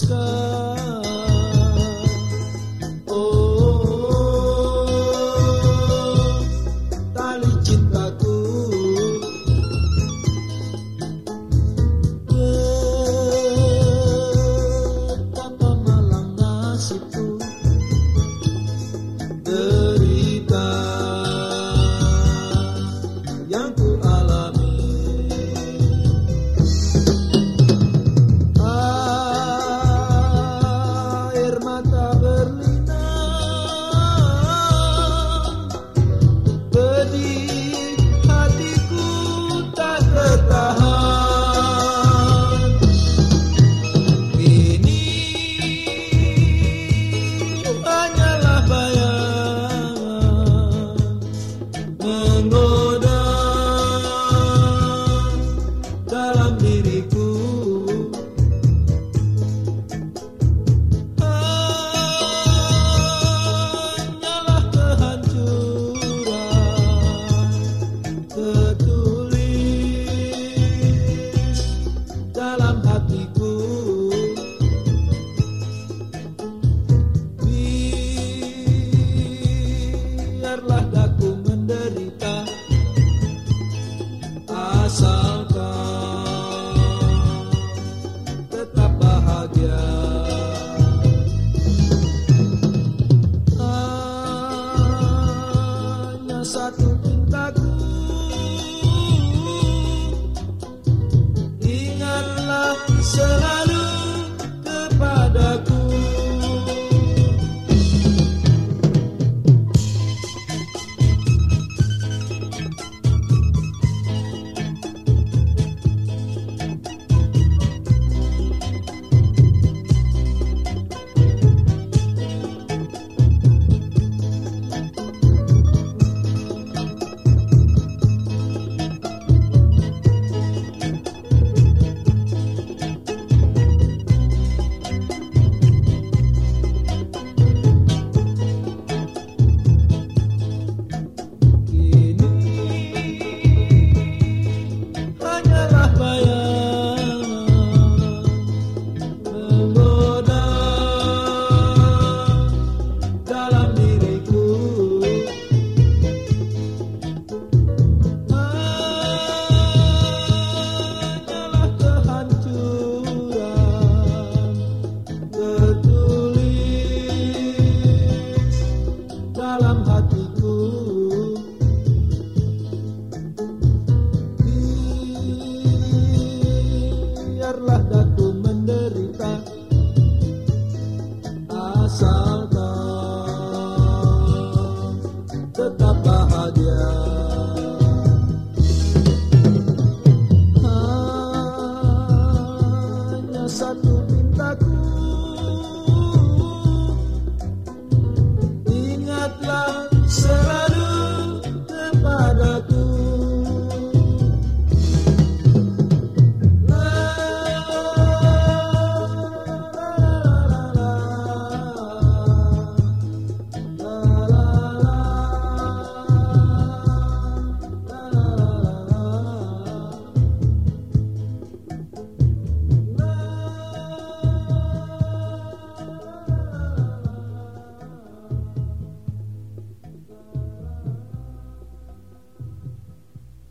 sky. Dalam hatiku. Biarlah daku menderita asalkan tetap bahagia